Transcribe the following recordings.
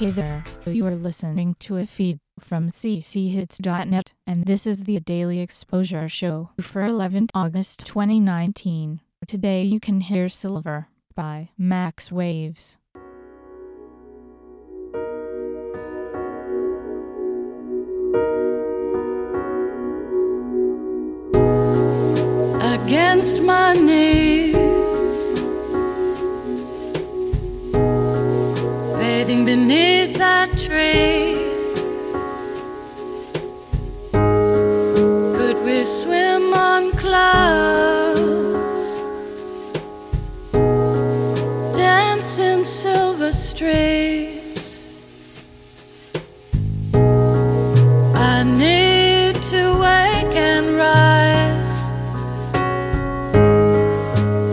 Hey there, you are listening to a feed from cchits.net, and this is the Daily Exposure Show for 11th August 2019. Today you can hear Silver by Max Waves. Against my knees, I need to wake and rise.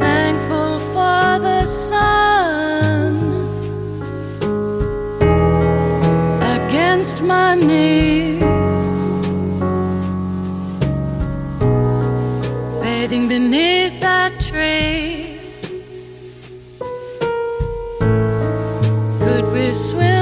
Thankful for the sun against my knees, bathing beneath that tree. Could we swim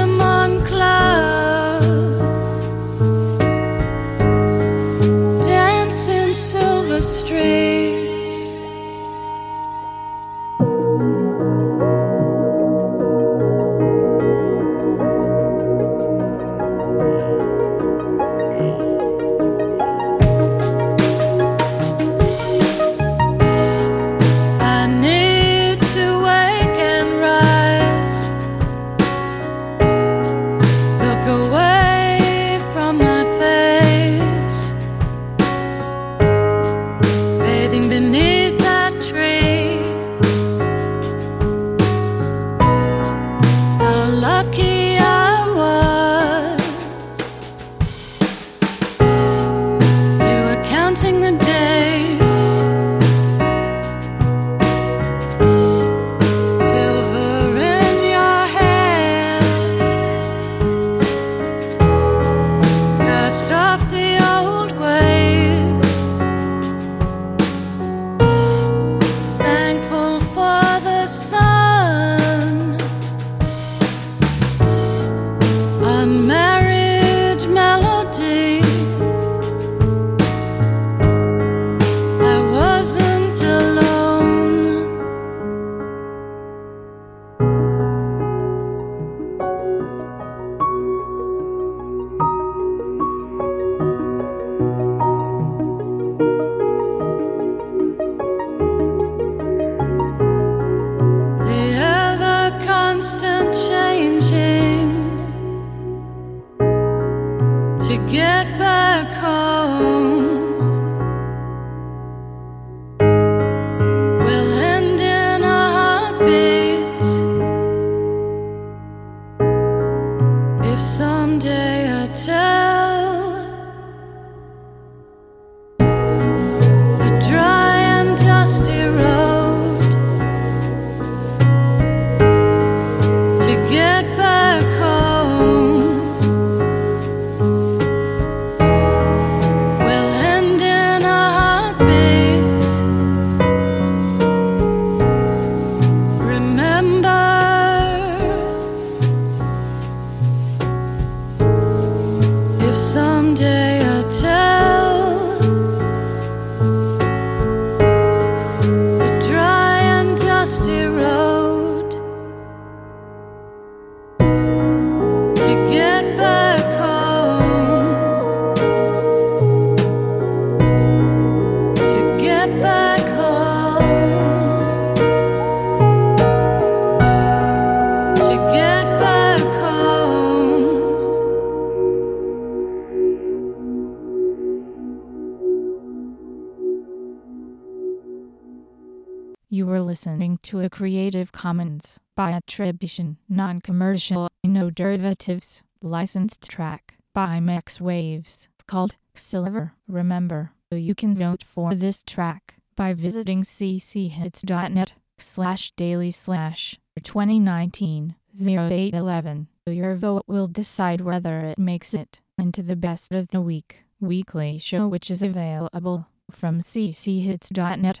You were listening to a Creative Commons by attribution, non-commercial, no derivatives, licensed track by Max Waves called Silver. Remember, you can vote for this track by visiting cchits.net slash daily slash 2019 0811. Your vote will decide whether it makes it into the best of the week weekly show which is available from cchits.net